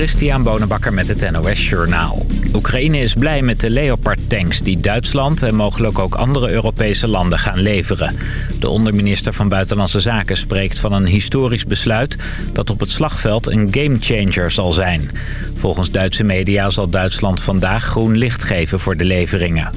Christian Bonenbakker met het NOS Journaal. Oekraïne is blij met de Leopard-tanks die Duitsland en mogelijk ook andere Europese landen gaan leveren. De onderminister van Buitenlandse Zaken spreekt van een historisch besluit... dat op het slagveld een gamechanger zal zijn. Volgens Duitse media zal Duitsland vandaag groen licht geven voor de leveringen.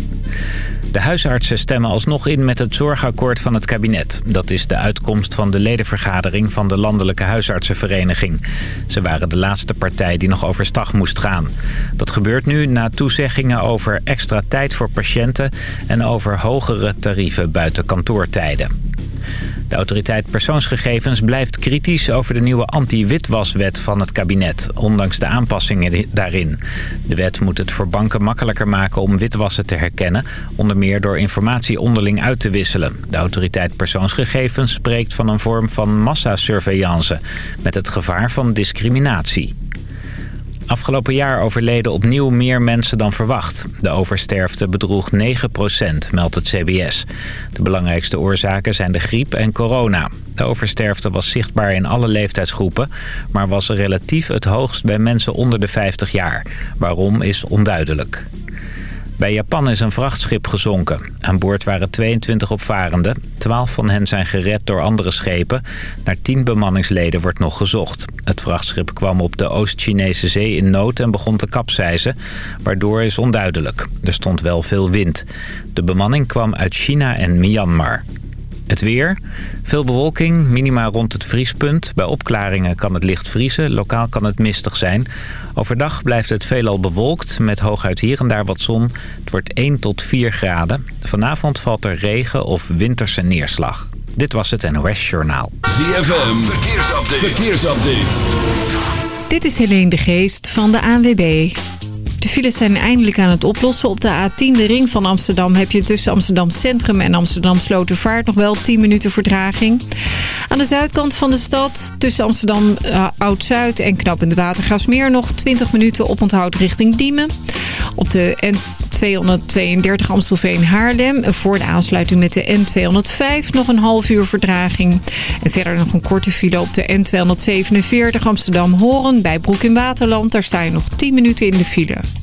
De huisartsen stemmen alsnog in met het zorgakkoord van het kabinet. Dat is de uitkomst van de ledenvergadering van de Landelijke Huisartsenvereniging. Ze waren de laatste partij die nog overstag moest gaan. Dat gebeurt nu na toezeggingen over extra tijd voor patiënten... en over hogere tarieven buiten kantoortijden. De autoriteit persoonsgegevens blijft kritisch over de nieuwe anti-witwaswet van het kabinet, ondanks de aanpassingen daarin. De wet moet het voor banken makkelijker maken om witwassen te herkennen, onder meer door informatie onderling uit te wisselen. De autoriteit persoonsgegevens spreekt van een vorm van massasurveillance, met het gevaar van discriminatie. Afgelopen jaar overleden opnieuw meer mensen dan verwacht. De oversterfte bedroeg 9% meldt het CBS. De belangrijkste oorzaken zijn de griep en corona. De oversterfte was zichtbaar in alle leeftijdsgroepen... maar was relatief het hoogst bij mensen onder de 50 jaar. Waarom is onduidelijk. Bij Japan is een vrachtschip gezonken. Aan boord waren 22 opvarenden. 12 van hen zijn gered door andere schepen. Naar 10 bemanningsleden wordt nog gezocht. Het vrachtschip kwam op de Oost-Chinese zee in nood en begon te kapseizen. Waardoor is onduidelijk. Er stond wel veel wind. De bemanning kwam uit China en Myanmar. Het weer. Veel bewolking, minima rond het vriespunt. Bij opklaringen kan het licht vriezen, lokaal kan het mistig zijn. Overdag blijft het veelal bewolkt, met hooguit hier en daar wat zon. Het wordt 1 tot 4 graden. Vanavond valt er regen of winterse neerslag. Dit was het NOS Journaal. ZFM, verkeersupdate. verkeersupdate. Dit is Helene de Geest van de ANWB. De files zijn eindelijk aan het oplossen. Op de A10, de ring van Amsterdam, heb je tussen Amsterdam Centrum en Amsterdam Slotervaart nog wel 10 minuten vertraging. Aan de zuidkant van de stad, tussen Amsterdam uh, Oud-Zuid en Knappend Watergraafsmeer nog 20 minuten oponthoud richting Diemen. Op de N232 Amstelveen-Haarlem voor de aansluiting met de N205 nog een half uur verdraging. En verder nog een korte file op de N247 Amsterdam-Horen bij Broek in Waterland. Daar sta je nog 10 minuten in de file.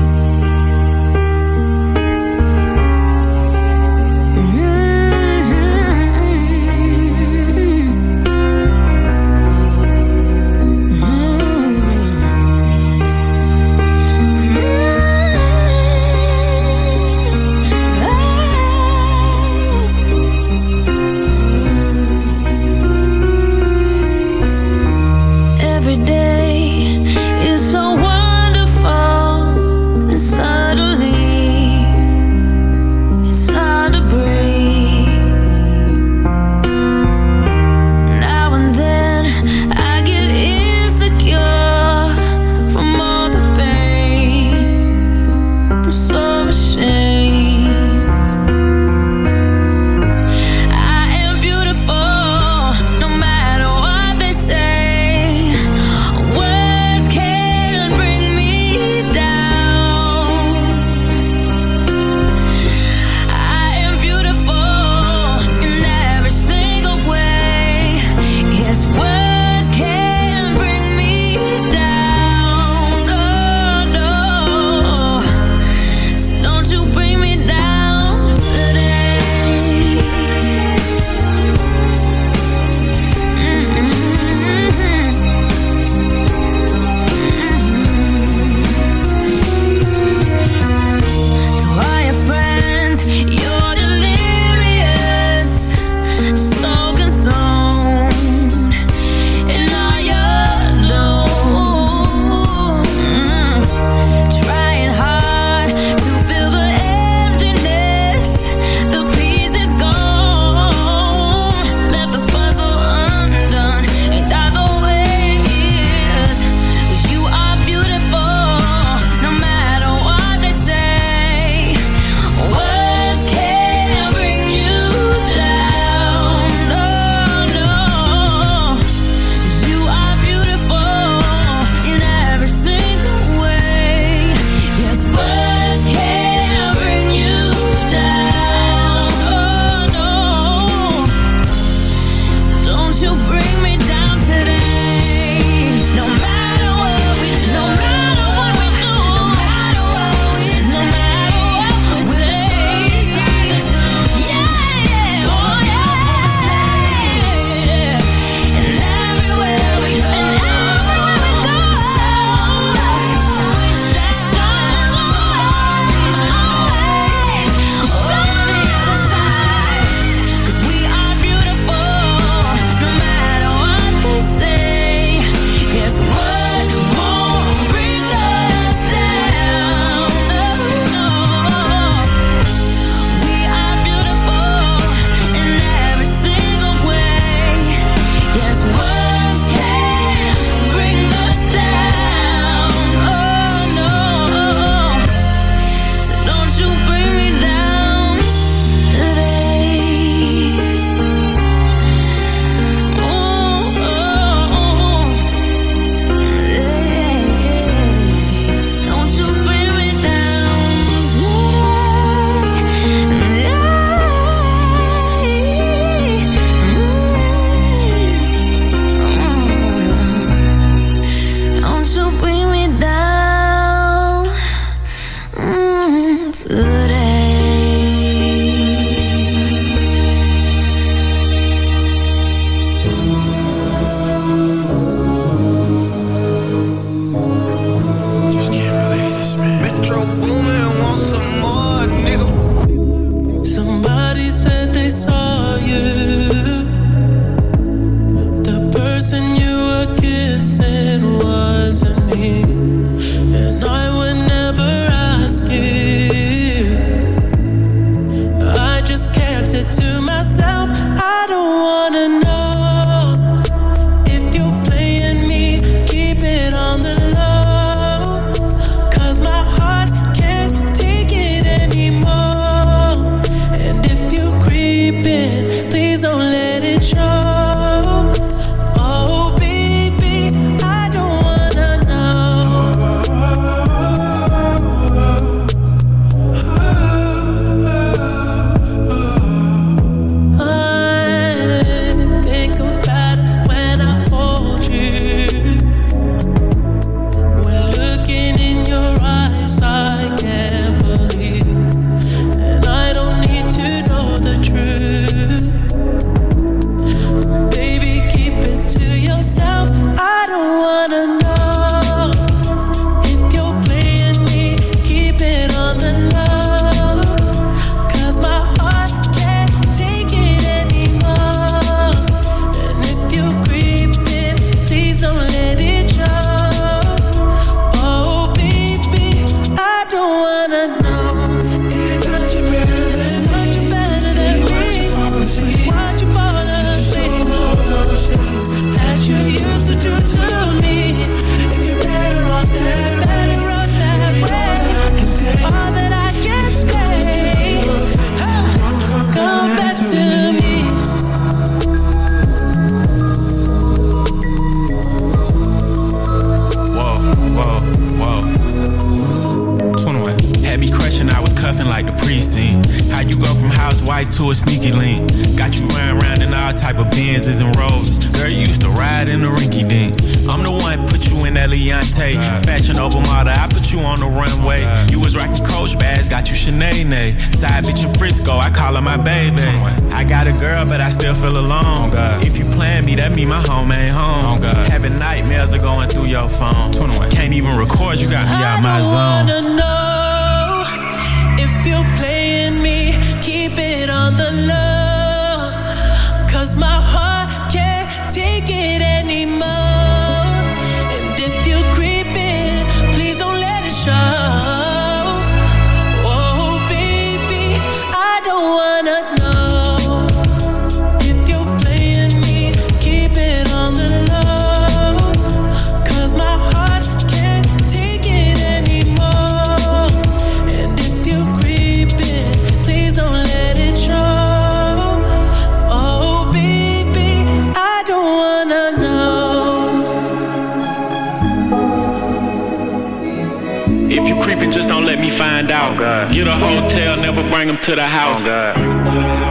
Get a hotel, never bring them to the house. Oh God.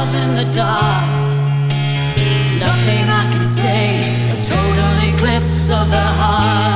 myself in the dark. Nothing I can say, a total eclipse of the heart.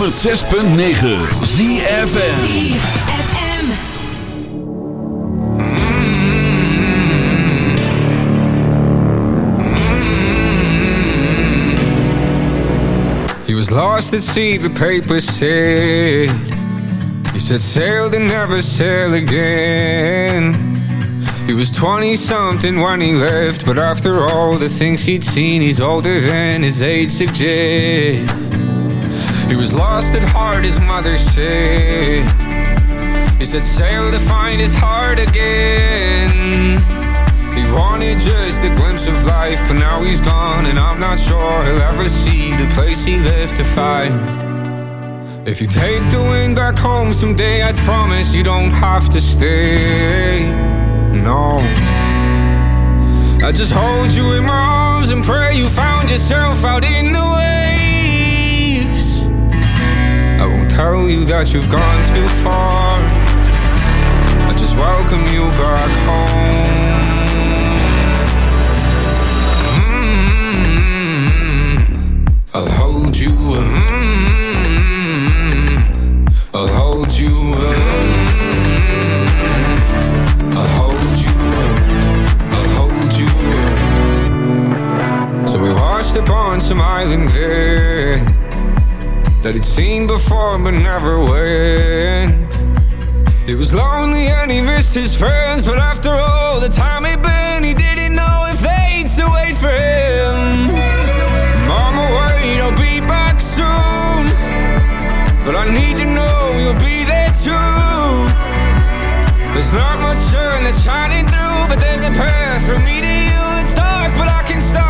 106.9 ZFM He was lost at sea, the paper said. He said sail to never sail again. He was 20-something when he left But after all the things he'd seen He's older than his age suggests. He was lost at heart, his mother said. He said sail to find his heart again. He wanted just a glimpse of life, but now he's gone, and I'm not sure he'll ever see the place he left to find. If you take the wind back home someday, I'd promise you don't have to stay. No. I just hold you in my arms and pray you found yourself out in the waves. Tell you that you've gone too far. I just welcome you back home. Mm, I'll hold you. mm, I'll hold you. mm, I'll hold you. I'll hold you. So we washed up on some island there that he'd seen before but never went. He was lonely and he missed his friends, but after all the time he'd been, he didn't know if they'd still wait for him. Mama, wait, I'll be back soon, but I need to know you'll be there too. There's not much sun that's shining through, but there's a path from me to you. It's dark, but I can start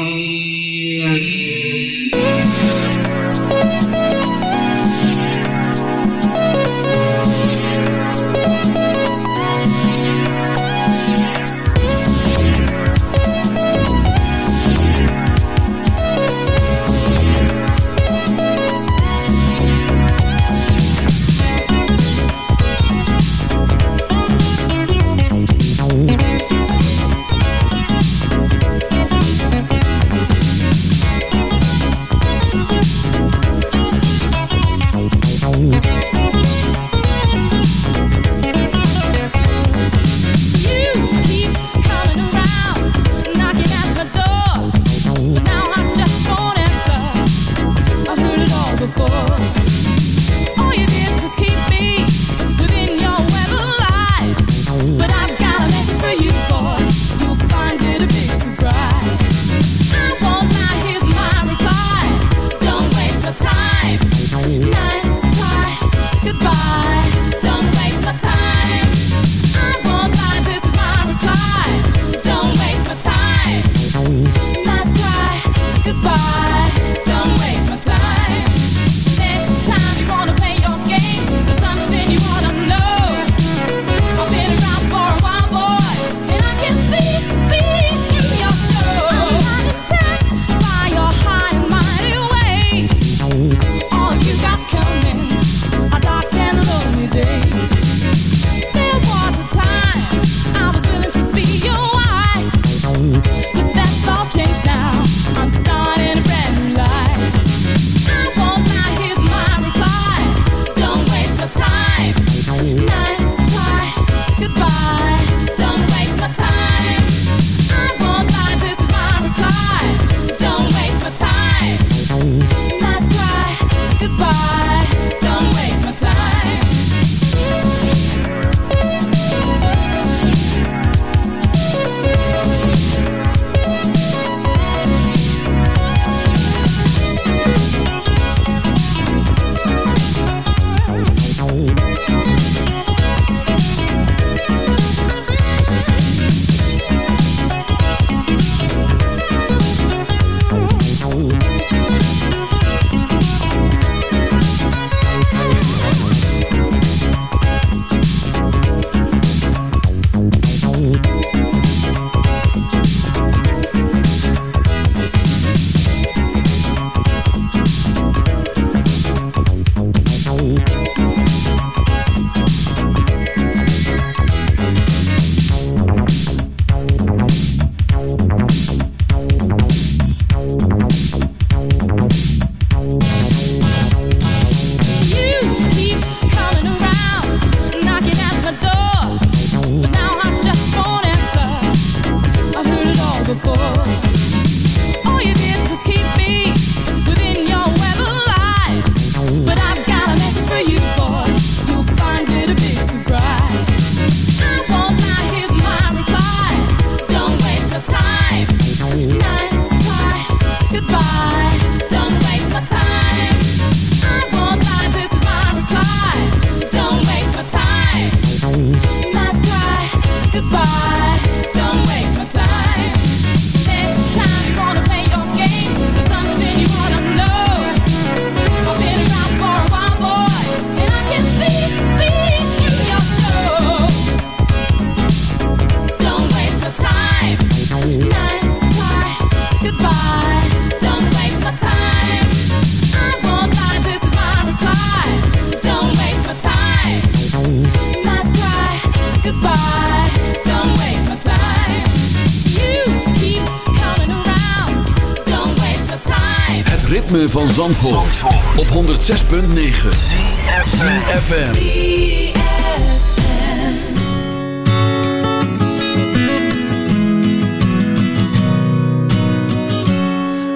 ritme van Zandvoort, Zandvoort. op 106.9 CFFM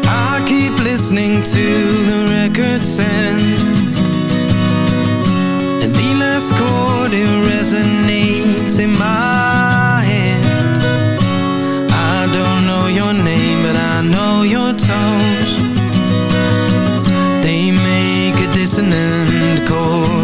I keep listening to the record sound And the last chord it resonates in my head. I don't know your name but I know your tones. listening to cold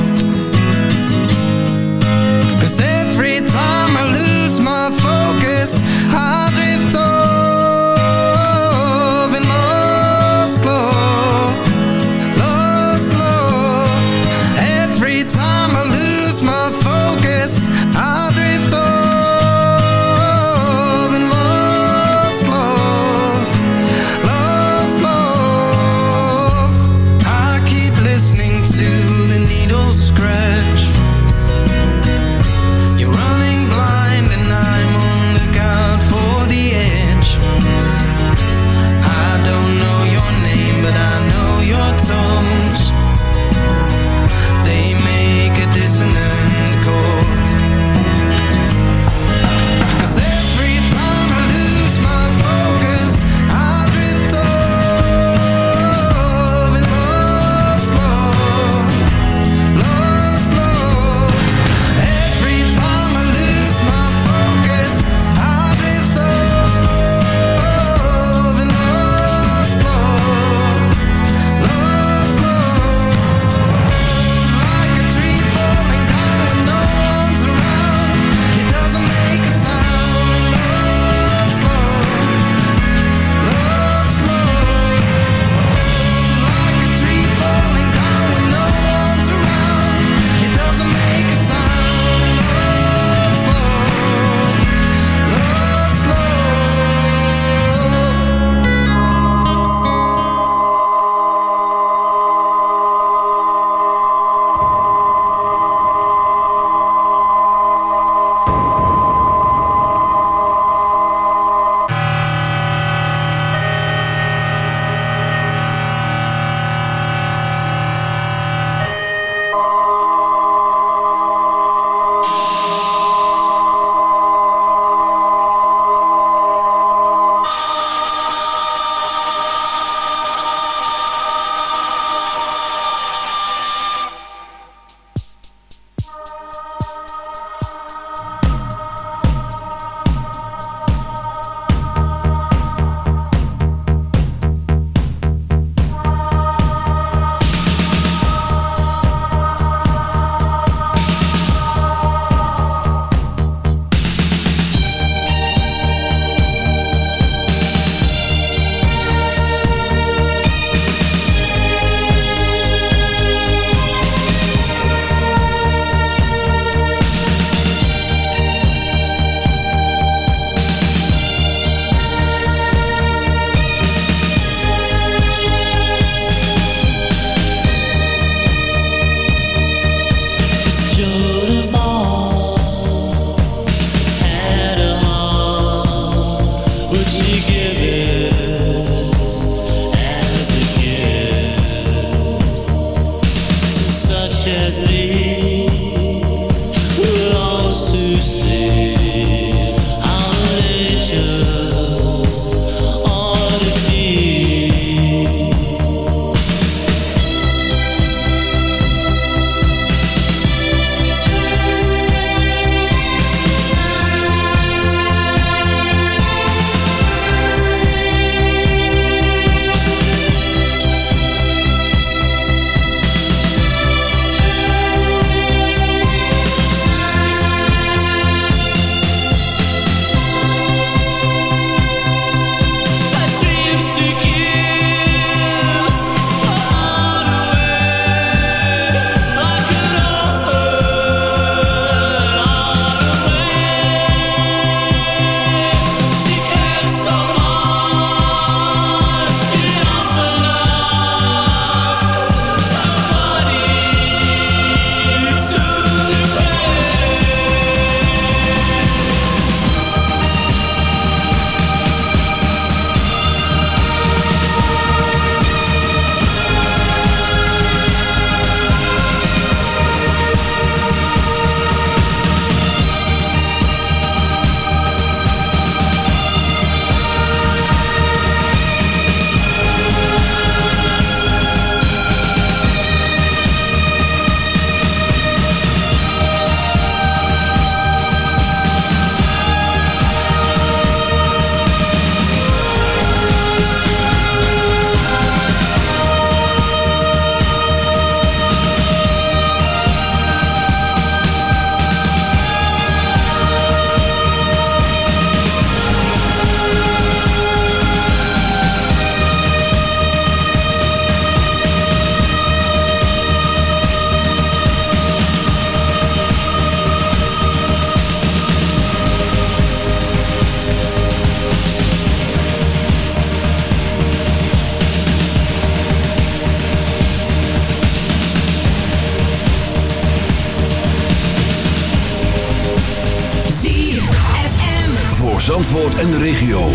En de regio.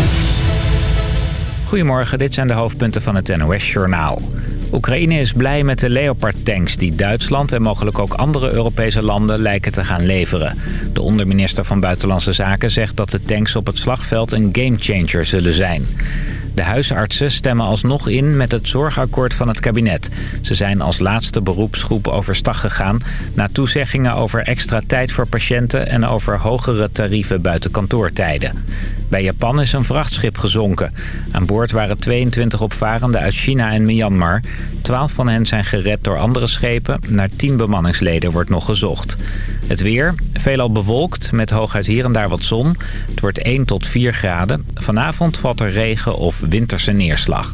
Goedemorgen, dit zijn de hoofdpunten van het NOS-journaal. Oekraïne is blij met de Leopard-tanks die Duitsland en mogelijk ook andere Europese landen lijken te gaan leveren. De onderminister van Buitenlandse Zaken zegt dat de tanks op het slagveld een gamechanger zullen zijn. De huisartsen stemmen alsnog in met het zorgakkoord van het kabinet. Ze zijn als laatste beroepsgroep overstag gegaan... na toezeggingen over extra tijd voor patiënten... en over hogere tarieven buiten kantoortijden. Bij Japan is een vrachtschip gezonken. Aan boord waren 22 opvarenden uit China en Myanmar. 12 van hen zijn gered door andere schepen. Naar 10 bemanningsleden wordt nog gezocht. Het weer, veelal bewolkt, met hooguit hier en daar wat zon. Het wordt 1 tot 4 graden. Vanavond valt er regen of winterse neerslag.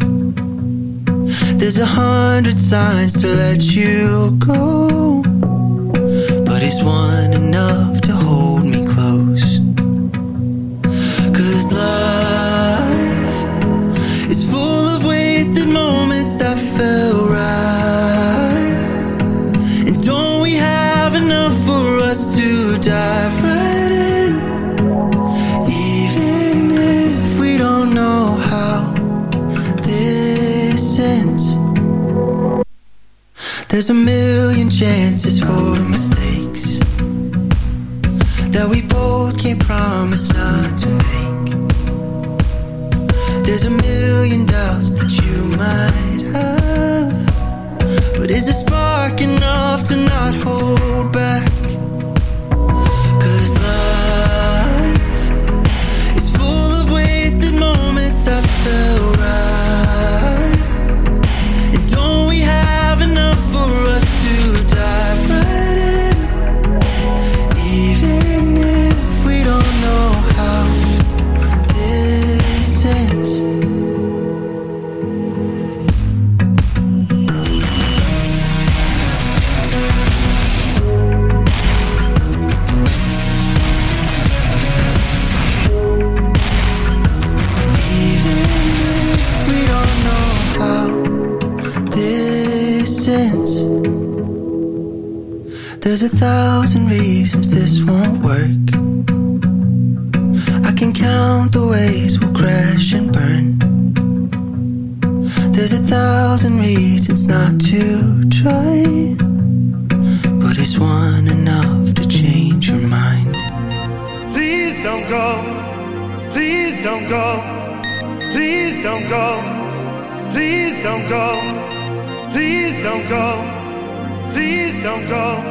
There's a hundred signs to let you go, but it's one enough to hold There's a million chances for mistakes that we both can't promise not to make. There's a million doubts that you might have, but is the spark enough to not hold back? There's a thousand reasons this won't work. I can count the ways we'll crash and burn. There's a thousand reasons not to try. But it's one enough to change your mind? Please don't go. Please don't go. Please don't go. Please don't go. Please don't go. Please don't go.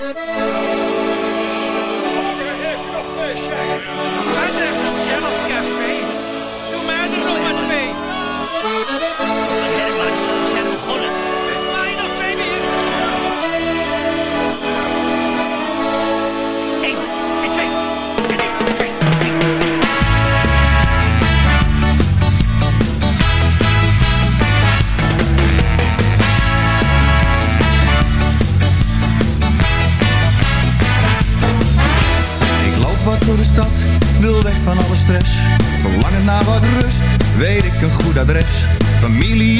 Thank you. Familie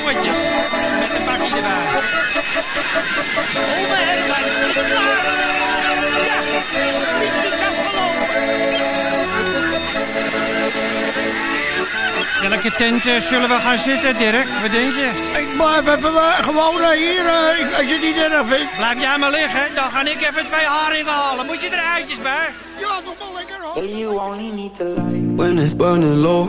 sliktongetjes. Met een bakje erbij. Oh, mijn herfijn is klaar. Ja, het is afgelopen. Welke tent eh, zullen we gaan zitten, Dirk? Wat denk je? Ik blijf even eh, gewoon eh, hier, ik- als je het niet erg vindt. Blijf jij maar liggen, dan ga ik even twee haringen halen. Moet je er eitjes bij? Ja, nog wel lekker hoor. When it's burning low,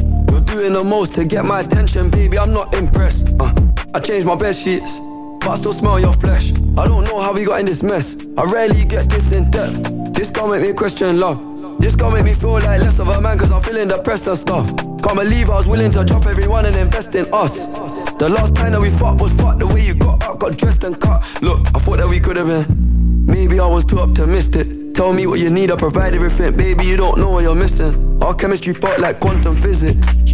Doing the most to get my attention, baby. I'm not impressed. Uh, I changed my bed sheets, but I still smell your flesh. I don't know how we got in this mess. I rarely get this in depth. This gon' make me question love. This gon' make me feel like less of a man, cause I'm feeling depressed and stuff. Can't believe I was willing to drop everyone and invest in us. The last time that we fought was fucked. The way you got up, got dressed and cut. Look, I thought that we could have been. Maybe I was too optimistic. Tell me what you need, I provide everything. Baby, you don't know what you're missing. Our chemistry fought like quantum physics.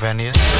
Pennsylvania.